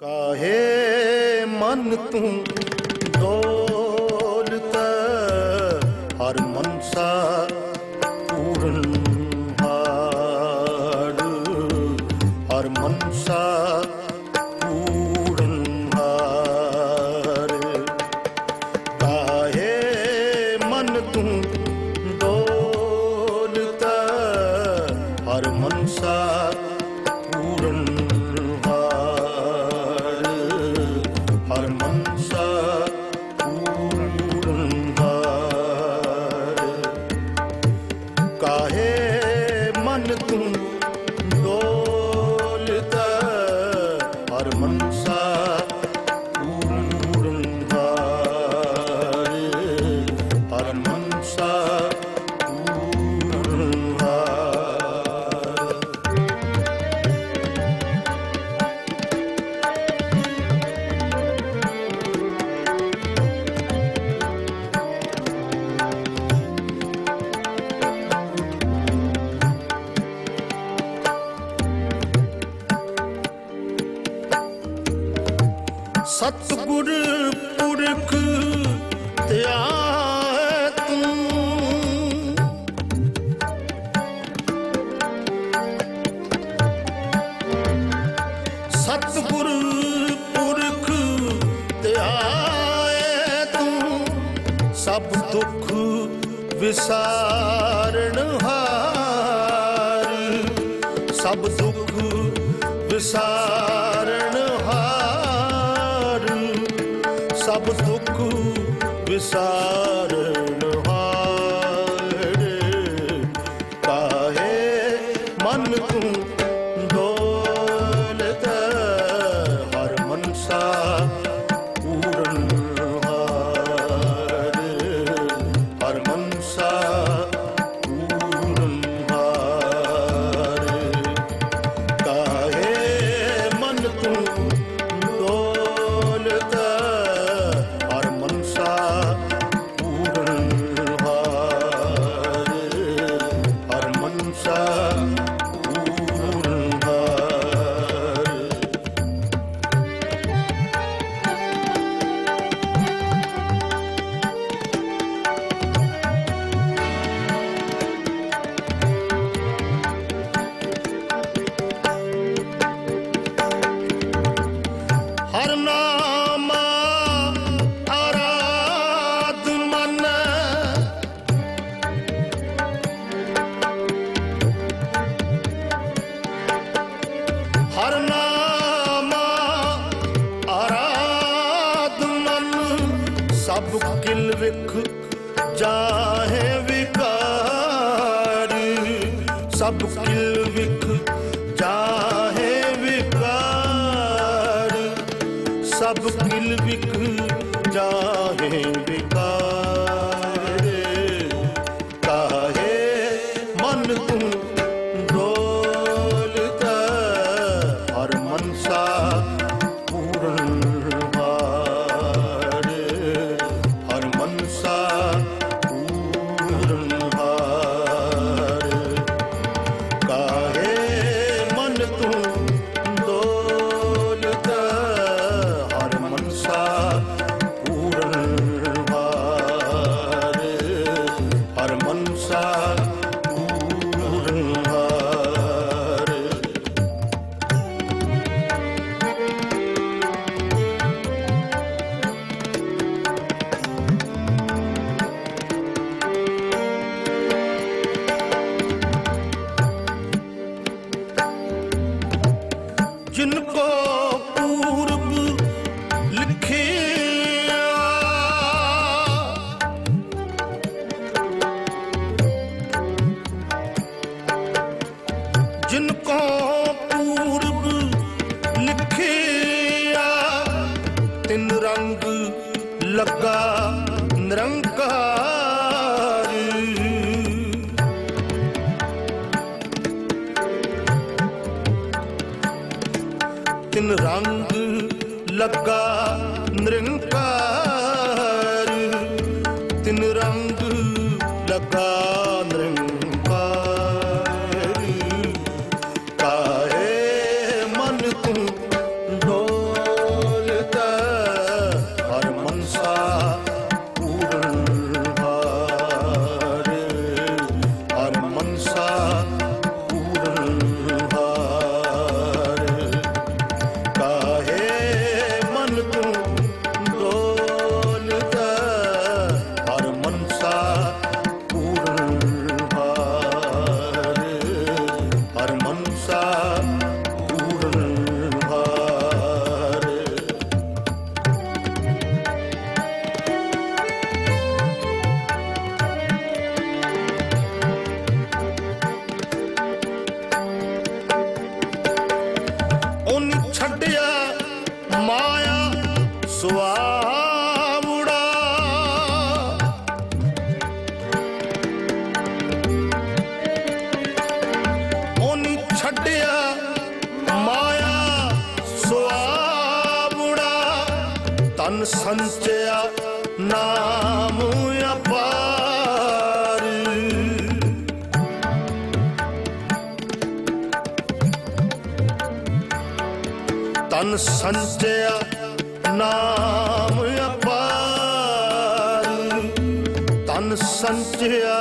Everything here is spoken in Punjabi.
ਕਾਹੇ ਮਨ ਤੂੰ ਡੋਲਤ ਹਰ ਮਨਸਾ ਪੂਰਨ ਹਾੜ। ਹਰ ਮਨਸਾ ਪੂਰਨ ਹਾਰ ਕਾਹੇ ਮਨ ਤੂੰ ਡੋਲਤ ਹਰ ਮਨਸਾ ਕਾਹੇ ਸਤਿਗੁਰ ਪੁਰਖ ਧਿਆਏ ਤੂੰ। ਸਤਿਗੁਰ ਪੁਰਖ ਧਿਆਏ ਤੂੰ। ਸਭ ਦੁੱਖ ਵਿਸਾਰਣ ਹਾਰ। ਸਭ ਦੁੱਖ ਵਿਸਾਰ ਵਿਸਾਰਣ ਹਾਰ ਕਾਹੇ ਮਨ ਤੂੰ ਡੋਲਤ ਹਰ ਮਨਸਾ ਮਨਸਾ ਸਭ ਕਿਲ ਵਿਖ ਜਾਹੇ ਵਿਕਾਰ। ਸਭ ਕਿਲ ਵਿਖ ਜਾਹੇ ਵਿਕਾਰ। ਸਭ ਕਿਲ ਵਿਖ ਤਿੰਨ ਰੰਗ ਲੱਗਾ ਨਿਰੰਕਾਰ। ਤਿੰਨ ਰੰਗ ਲੱਗਾ ਨਿਰੰਕਾਰ। ਤਿੰਨ ਰੰਗ ਲੱਗਾ ਨਿਰੰਕਾਰ। ਸੁਆਵੜਾ ਉਹਨੀ ਛੱਡਿਆ ਮਾਇਆ ਸੁਆਵੜਾ ਤਨ ਸੰਚਿਆ ਨਾਮ ਅਪਾਰ। ਤਨ ਸੰਚਿਆ ਨਾਮ ਤਨ ਸੰਚਿਆ